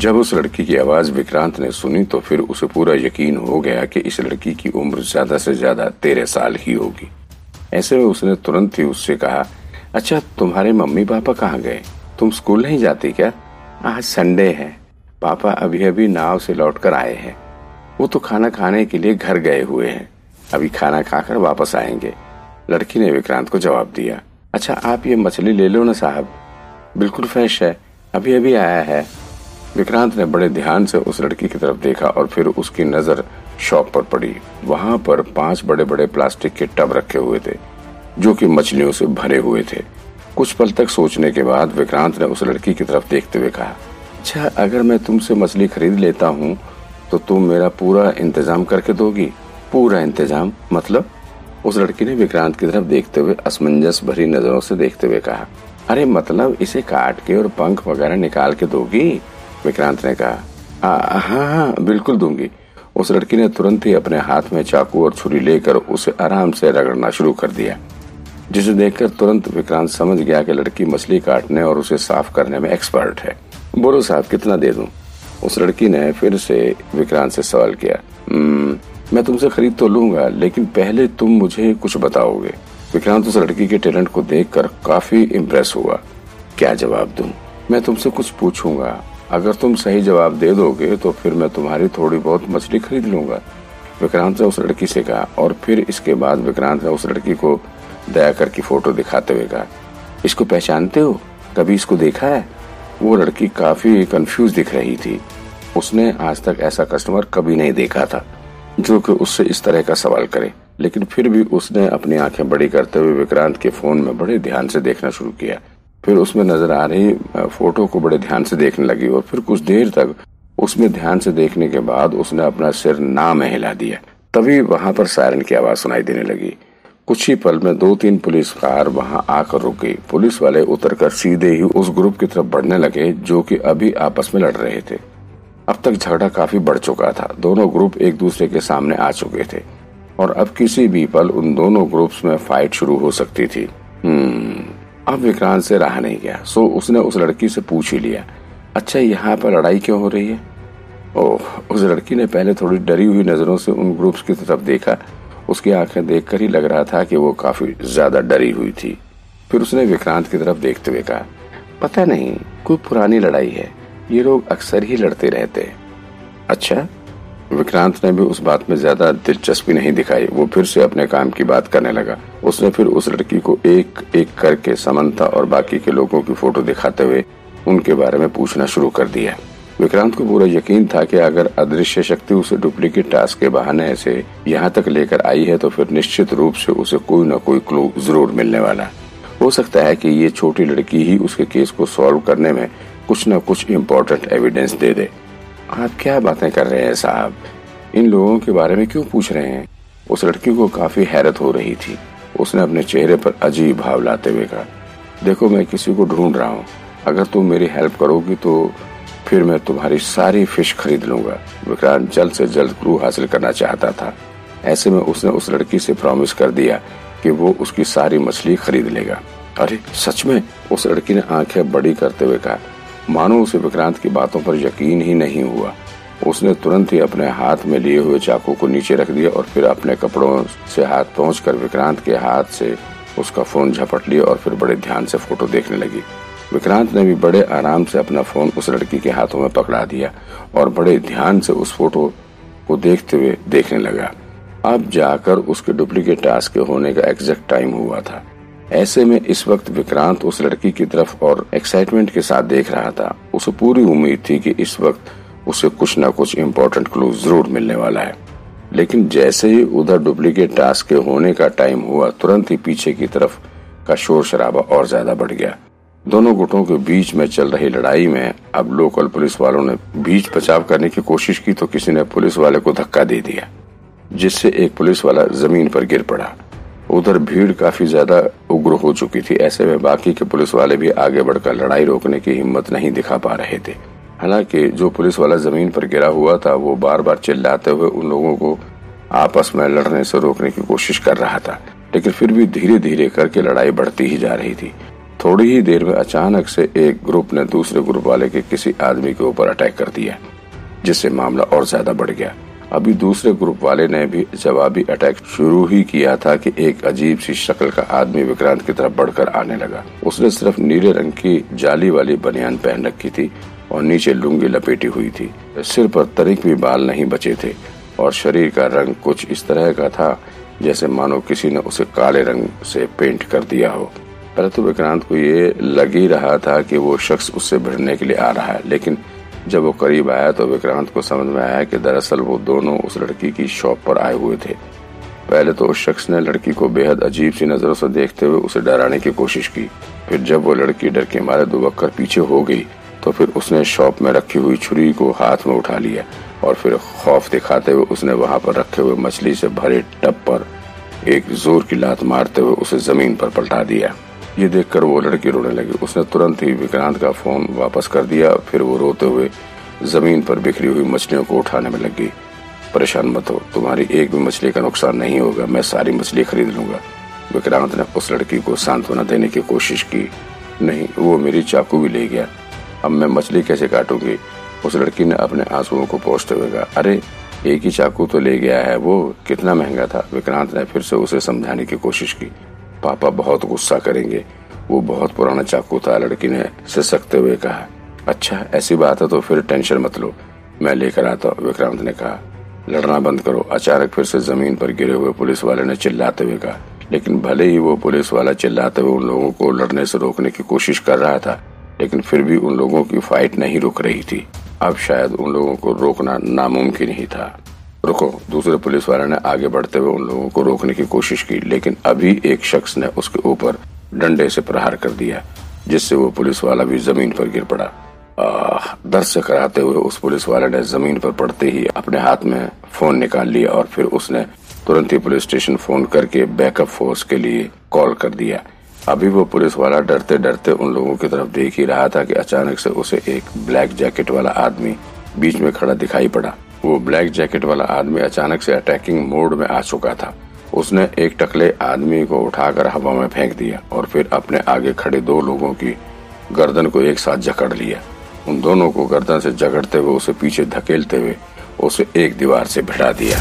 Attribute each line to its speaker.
Speaker 1: जब उस लड़की की आवाज़ विक्रांत ने सुनी तो फिर उसे पूरा यकीन हो गया कि इस लड़की की उम्र ज़्यादा से ज़्यादा तेरह साल ही होगी। ऐसे में उसने तुरंत ही उससे कहा अच्छा तुम्हारे मम्मी पापा कहाँ गए? तुम स्कूल नहीं जाती क्या? आज संडे है। पापा अभी अभी नाव से लौट कर आए हैं। वो तो खाना खाने के लिए घर गए हुए हैं। अभी खाना खाकर वापस आएँगे। लड़की ने विक्रांत को जवाब दिया अच्छा आप ये मछली ले लो ना साहब। बिल्कुल फ्रेश है। अभी अभी आया है। विक्रांत ने बड़े ध्यान से उस लड़की की तरफ़ देखा और फिर उसकी नज़र शॉप पर पड़ी। वहाँ पर पाँच बड़े बड़े प्लास्टिक के टब रखे हुए थे, जो कि मछलियों से भरे हुए थे। कुछ पल तक सोचने के बाद विक्रांत ने उस लड़की की तरफ़ देखते हुए कहा अच्छा अगर मैं तुमसे मछली खरीद लेता हूँ तो तुम मेरा पूरा इंतज़ाम करके दोगी? पूरा इंतज़ाम? मतलब? उस लड़की ने विक्रांत की तरफ़ देखते हुए असमंजस भरी नज़रों से देखते हुए कहा, अरे मतलब इसे काट के और पंख वगैरह निकाल के दोगी? विक्रांत ने कहा हाँ हाँ बिल्कुल दूँगी उस लड़की ने तुरंत ही अपने हाथ में चाकू और छुरी लेकर उसे आराम से रगड़ना शुरू कर दिया, जिसे देखकर तुरंत विक्रांत समझ गया कि लड़की मछली काटने और उसे साफ़ करने में एक्सपर्ट है बोलो, साहब, कितना दे दूँ? उस लड़की ने फिर से विक्रांत से सवाल किया मैं तुमसे खरीद तो लूँगा, लेकिन पहले तुम मुझे कुछ बताओगे विक्रांत उस लड़की के टैलेंट को देखकर काफ़ी इम्प्रेस हुआ, क्या जवाब दूँ? मैं तुमसे कुछ पूछूँगा अगर तुम सही जवाब दे दोगे तो फिर मैं तुम्हारी थोड़ी बहुत मछली खरीद लूँगा। विक्रांत ने उस लड़की से कहा, और फिर इसके बाद विक्रांत ने उस लड़की को दयाकर की फ़ोटो दिखाते हुए कहा, इसको पहचानते हो? कभी इसको देखा है? वो लड़की काफ़ी कंफ्यूज दिख रही थी। उसने आज तक ऐसा कस्टमर कभी नहीं देखा था, जो कि उससे इस तरह का सवाल करे। लेकिन फिर भी उसने अपनी आँखें बड़ी करते हुए विक्रांत के फ़ोन में बड़े ध्यान से देखना शुरू किया। फिर उसमें नज़र आ रही फ़ोटो को बड़े ध्यान से देखने लगी और फिर कुछ देर तक उसमें ध्यान से देखने के बाद उसने अपना सिर ना में हिला दिया। तभी वहाँ पर सायरन की आवाज़ सुनाई देने लगी। कुछ ही पल में दो तीन पुलिस कार वहाँ आकर रुक गई। पुलिस वाले उतरकर सीधे ही उस ग्रुप की तरफ़ बढ़ने लगे, जो कि अभी आपस में लड़ रहे थे। अब तक झगड़ा काफ़ी बढ़ चुका था। दोनों ग्रुप एक दूसरे के सामने आ चुके थे। और अब किसी भी पल उन दोनों ग्रुप्स में फाइट शुरू हो सकती थी। हम्म। अब विक्रांत से रहा नहीं गया। सो उसने उस लड़की से पूछ ही लिया अच्छा यहाँ पर लड़ाई क्यों हो रही है? ओह, उस लड़की ने पहले थोड़ी डरी हुई नज़रों से उन ग्रुप्स की तरफ़ देखा। उसकी आँखें देखकर ही लग रहा था कि वो काफ़ी ज़्यादा डरी हुई थी। फिर उसने विक्रांत की तरफ़ देखते हुए कहा, पता नहीं, कोई पुरानी लड़ाई है। ये लोग अक्सर ही लड़ते रहते हैं। अच्छा विक्रांत ने भी उस बात में ज़्यादा दिलचस्पी नहीं दिखाई। वो फिर से अपने काम की बात करने लगा। उसने फिर उस लड़की को एक एक करके समंता और बाकी के लोगों की फ़ोटो दिखाते हुए उनके बारे में पूछना शुरू कर दिया। विक्रांत को पूरा यकीन था कि अगर अदृश्य शक्ति उसे डुप्लीकेट टास्क के बहाने से यहाँ तक लेकर आई है तो फिर निश्चित रूप से उसे कोई न कोई क्लू ज़रूर मिलने वाला। हो सकता है कि ये छोटी लड़की ही उसके केस को सॉल्व करने में कुछ न कुछ इम्पोर्टेंट एविडेंस दे दे। आप क्या बातें कर रहे हैं साहब? इन लोगों के बारे में क्यों पूछ रहे हैं? उस लड़की को काफ़ी हैरत हो रही थी। उसने अपने चेहरे पर अजीब भाव लाते हुए कहा, देखो, मैं किसी को ढूंढ रहा हूँ। अगर तुम मेरी हेल्प करोगी तो फिर मैं तुम्हारी सारी फ़िश खरीद लूँगा। विक्रांत जल्द से जल्द क्लू हासिल करना चाहता था। ऐसे में उसने उस लड़की से प्रॉमिस कर दिया कि वो उसकी सारी मछली खरीद लेगा। अरे, सच में? उस लड़की ने आँखें बड़ी करते हुए कहा मानो उसे विक्रांत की बातों पर यकीन ही नहीं हुआ। उसने तुरंत ही अपने हाथ में लिए हुए चाकू को नीचे रख दिया और फिर अपने कपड़ों से हाथ पहुंचकर विक्रांत के हाथ से उसका फ़ोन झपट लिया और फिर बड़े ध्यान से फ़ोटो देखने लगी। विक्रांत ने भी बड़े आराम से अपना फ़ोन उस लड़की के हाथों में पकड़ा दिया और बड़े ध्यान से उस फ़ोटो को देखते हुए देखने लगा। अब जाकर उसके डुप्लीकेट टास्क के होने का एग्जैक्ट टाइम हुआ था। ऐसे में इस वक्त विक्रांत उस लड़की की तरफ़ और एक्साइटमेंट के साथ देख रहा था। उसे पूरी उम्मीद थी कि इस वक्त उसे कुछ न कुछ इम्पोर्टेंट क्लू ज़रूर मिलने वाला है। लेकिन जैसे ही उधर डुप्लीकेट टास्क के होने का टाइम हुआ, तुरंत ही पीछे की तरफ़ का शोर शराबा और ज़्यादा बढ़ गया। दोनों गुटों के बीच में चल रही लड़ाई में अब लोकल पुलिस वालों ने बीच बचाव करने की कोशिश की तो किसी ने पुलिस वाले को धक्का दे दिया, जिससे एक पुलिस वाला ज़मीन पर गिर पड़ा। उधर भीड़ काफ़ी ज़्यादा उग्र हो चुकी थी। ऐसे में बाकी के पुलिस वाले भी आगे बढ़कर लड़ाई रोकने की हिम्मत नहीं दिखा पा रहे थे। हालाँकि जो पुलिस वाला ज़मीन पर गिरा हुआ था, वो बार बार चिल्लाते हुए उन लोगों को आपस में लड़ने से रोकने की कोशिश कर रहा था। लेकिन फिर भी धीरे धीरे करके लड़ाई बढ़ती ही जा रही थी। थोड़ी ही देर में अचानक से एक ग्रुप ने दूसरे ग्रुप वाले के किसी आदमी के ऊपर अटैक कर दिया, जिससे मामला और ज़्यादा बढ़ गया। अभी दूसरे ग्रुप वाले ने भी जवाबी अटैक शुरू ही किया था कि एक अजीब सी शक्ल का आदमी विक्रांत की तरफ़ बढ़कर आने लगा। उसने सिर्फ़ नीले रंग की जाली वाली बनियान पहन रखी थी और नीचे लुंगी लपेटी हुई थी। सिर पर तरीक भी बाल नहीं बचे थे और शरीर का रंग कुछ इस तरह का था जैसे मानो किसी ने उसे काले रंग से पेंट कर दिया हो। पहले तो विक्रांत को ये लग ही रहा था कि वो शख्स उससे भिड़ने के लिए आ रहा है, लेकिन जब वो करीब आया तो विक्रांत को समझ में आया कि दरअसल वो दोनों उस लड़की की शॉप पर आए हुए थे। पहले तो उस शख्स ने लड़की को बेहद अजीब सी नज़रों से देखते हुए उसे डराने की कोशिश की। फिर जब वो लड़की डर के मारे दुबक कर पीछे हो गई तो फिर उसने शॉप में रखी हुई छुरी को हाथ में उठा लिया और फिर खौफ दिखाते हुए उसने वहाँ पर रखे हुए मछली से भरे टब पर एक ज़ोर की लात मारते हुए उसे ज़मीन पर पलटा दिया। ये देखकर वो लड़की रोने लगी। उसने तुरंत ही विक्रांत का फ़ोन वापस कर दिया। फिर वो रोते हुए ज़मीन पर बिखरी हुई मछलियों को उठाने में लगी। परेशान मत हो। तुम्हारी एक भी मछली का नुकसान नहीं होगा। मैं सारी मछली खरीद लूँगा। विक्रांत ने उस लड़की को सांत्वना देने की कोशिश की। नहीं, वो मेरी चाकू भी ले गया। अब मैं मछली कैसे काटूँगी? उस लड़की ने अपने आंसुओं को पोषते हुए कहा, अरे, एक ही चाकू तो ले गया है वो। कितना महँगा था? विक्रांत ने फिर से उसे समझाने की कोशिश की। पापा बहुत गुस्सा करेंगे। वो बहुत पुराना चाकू था लड़की ने सिसकते हुए कहा अच्छा ऐसी बात है तो फिर टेंशन मत लो। मैं लेकर आता हूँ, विक्रांत ने कहा। लड़ना बंद करो। अचानक फिर से ज़मीन पर गिरे हुए पुलिस वाले ने चिल्लाते हुए कहा, लेकिन भले ही वो पुलिस वाला चिल्लाते हुए उन लोगों को लड़ने से रोकने की कोशिश कर रहा था, लेकिन फिर भी उन लोगों की फाइट नहीं रुक रही थी। अब शायद उन लोगों को रोकना नामुमकिन ही था। रुको, दूसरे पुलिस वाले ने आगे बढ़ते हुए उन लोगों को रोकने की कोशिश की, लेकिन अभी एक शख्स ने उसके ऊपर डंडे से प्रहार कर दिया, जिससे वो पुलिस वाला भी ज़मीन पर गिर पड़ा। दर्द से कराते हुए उस पुलिस वाले ने ज़मीन पर पड़ते ही अपने हाथ में फ़ोन निकाल लिया और फिर उसने तुरंत ही पुलिस स्टेशन फ़ोन करके बैकअप फोर्स के लिए कॉल कर दिया। अभी वो पुलिस वाला डरते डरते उन लोगों की तरफ़ देख ही रहा था कि अचानक से उसे एक ब्लैक जैकेट वाला आदमी बीच में खड़ा दिखाई पड़ा। वो ब्लैक जैकेट वाला आदमी अचानक से अटैकिंग मोड में आ चुका था। उसने एक टकले आदमी को उठाकर हवा में फेंक दिया और फिर अपने आगे खड़े दो लोगों की गर्दन को एक साथ जकड़ लिया। उन दोनों को गर्दन से जकड़ते हुए उसे पीछे धकेलते हुए उसे एक दीवार से भिड़ा दिया।